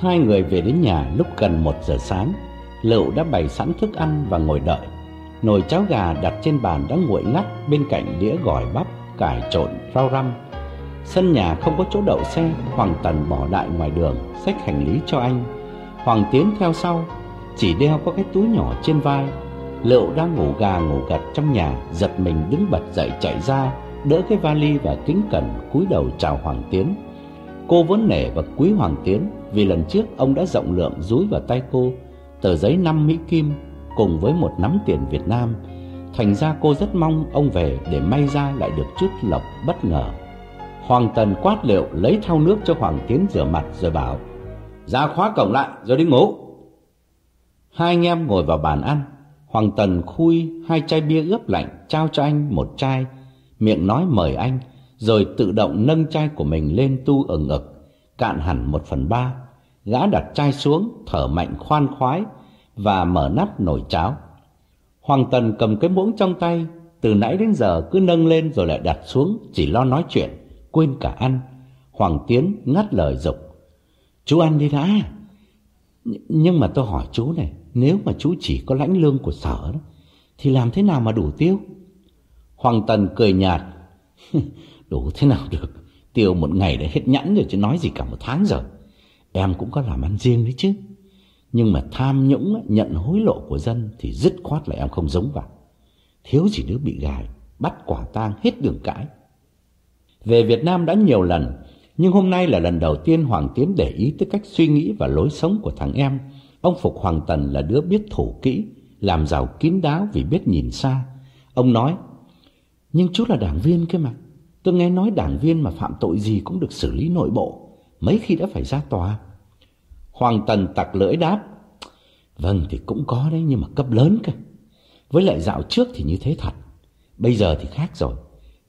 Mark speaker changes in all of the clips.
Speaker 1: Hai người về đến nhà lúc gần một giờ sáng. Lựu đã bày sẵn thức ăn và ngồi đợi. Nồi cháo gà đặt trên bàn đã nguội ngắt Bên cạnh đĩa gỏi bắp, cải trộn, rau răm. Sân nhà không có chỗ đậu xe Hoàng Tần bỏ đại ngoài đường Xách hành lý cho anh. Hoàng Tiến theo sau Chỉ đeo có cái túi nhỏ trên vai. Lựu đang ngủ gà ngủ gật trong nhà Giật mình đứng bật dậy chạy ra Đỡ cái vali và kính cẩn cúi đầu chào Hoàng Tiến. Cô vốn nể và quý Hoàng Tiến vì lần trước ông đã rộng lượng dúi vào tay cô tờ giấy 5 Mỹ Kim cùng với một nắm tiền Việt Nam. Thành ra cô rất mong ông về để may ra lại được chút lộc bất ngờ. Hoàng Tần quát liệu lấy thau nước cho Hoàng Tiến rửa mặt rồi bảo Ra khóa cổng lại rồi đi ngủ. Hai anh em ngồi vào bàn ăn. Hoàng Tần khui hai chai bia ướp lạnh trao cho anh một chai, miệng nói mời anh, rồi tự động nâng chai của mình lên tu ở ngực cạn hẳn một phần ba. Gã đặt chai xuống, thở mạnh khoan khoái và mở nắp nồi cháo. Hoàng Tần cầm cái muỗng trong tay, từ nãy đến giờ cứ nâng lên rồi lại đặt xuống, chỉ lo nói chuyện, quên cả ăn. Hoàng Tiến ngắt lời dục Chú ăn đi đã. Nhưng mà tôi hỏi chú này, nếu mà chú chỉ có lãnh lương của sở đó, thì làm thế nào mà đủ tiêu? Hoàng Tần cười nhạt. đủ thế nào được, tiêu một ngày đã hết nhẫn rồi chứ nói gì cả một tháng rồi. Em cũng có làm ăn riêng đấy chứ. Nhưng mà tham nhũng nhận hối lộ của dân thì dứt khoát là em không giống vào. Thiếu gì đứa bị gài, bắt quả tang hết đường cãi. Về Việt Nam đã nhiều lần, nhưng hôm nay là lần đầu tiên Hoàng Tiến để ý tới cách suy nghĩ và lối sống của thằng em. Ông Phục Hoàng Tần là đứa biết thủ kỹ, làm giàu kín đáo vì biết nhìn xa. Ông nói, nhưng chú là đảng viên kia mà. Tôi nghe nói đảng viên mà phạm tội gì cũng được xử lý nội bộ mấy khi đã phải ra tòa. Hoàng Tần tặc lưỡi đáp, vâng thì cũng có đấy nhưng mà cấp lớn cơ. Với lại dạo trước thì như thế thật, bây giờ thì khác rồi.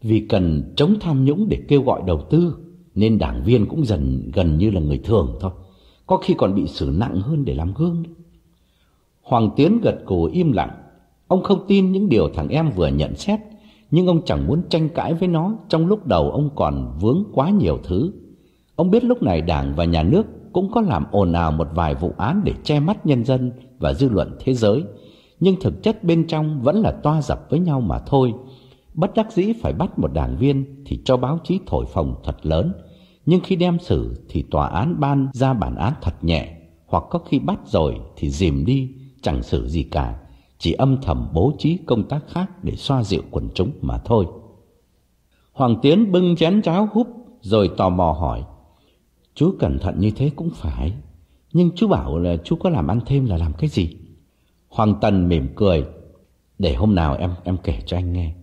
Speaker 1: Vì cần chống tham nhũng để kêu gọi đầu tư, nên đảng viên cũng dần gần như là người thường thôi. Có khi còn bị xử nặng hơn để làm gương. Hoàng Tiến gật cổ im lặng. Ông không tin những điều thằng em vừa nhận xét, nhưng ông chẳng muốn tranh cãi với nó trong lúc đầu ông còn vướng quá nhiều thứ. Ông biết lúc này Đảng và Nhà nước cũng có làm ồn ào một vài vụ án để che mắt nhân dân và dư luận thế giới, nhưng thực chất bên trong vẫn là toa dập với nhau mà thôi. Bất đắc dĩ phải bắt một đảng viên thì cho báo chí thổi phồng thật lớn, nhưng khi đem xử thì tòa án ban ra bản án thật nhẹ, hoặc có khi bắt rồi thì dìm đi, chẳng xử gì cả, chỉ âm thầm bố trí công tác khác để xoa dịu quần chúng mà thôi. Hoàng Tiến bưng chén cháo húp, rồi tò mò hỏi, Chú cẩn thận như thế cũng phải, Nhưng chú bảo là chú có làm ăn thêm là làm cái gì? Hoàng Tần mỉm cười, Để hôm nào em em kể cho anh nghe.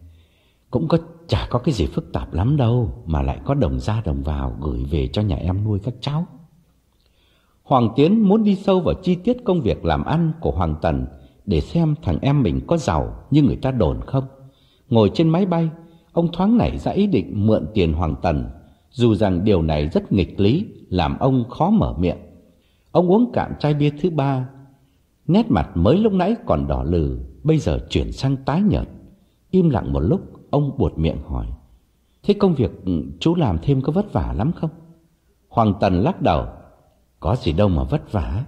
Speaker 1: Cũng có, chả có cái gì phức tạp lắm đâu, Mà lại có đồng ra đồng vào Gửi về cho nhà em nuôi các cháu. Hoàng Tiến muốn đi sâu vào chi tiết công việc làm ăn của Hoàng Tần để xem thằng em mình có giàu như người ta đồn không Ngồi trên máy bay Ông thoáng nảy ra ý định mượn tiền Hoàng Tần dù rằng điều này rất nghịch lý, làm ông khó mở miệng. Ông uống cạn chai bia thứ ba, nét mặt mới lúc nãy còn đỏ lừ, bây giờ chuyển sang tái nhợt. Im lặng một lúc, ông buột miệng hỏi, thế công việc ừ, chú làm thêm có vất vả lắm không? Hoàng Tần lắc đầu, Có gì đâu mà vất vả.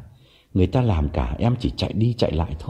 Speaker 1: Người ta làm cả em chỉ chạy đi chạy lại thôi.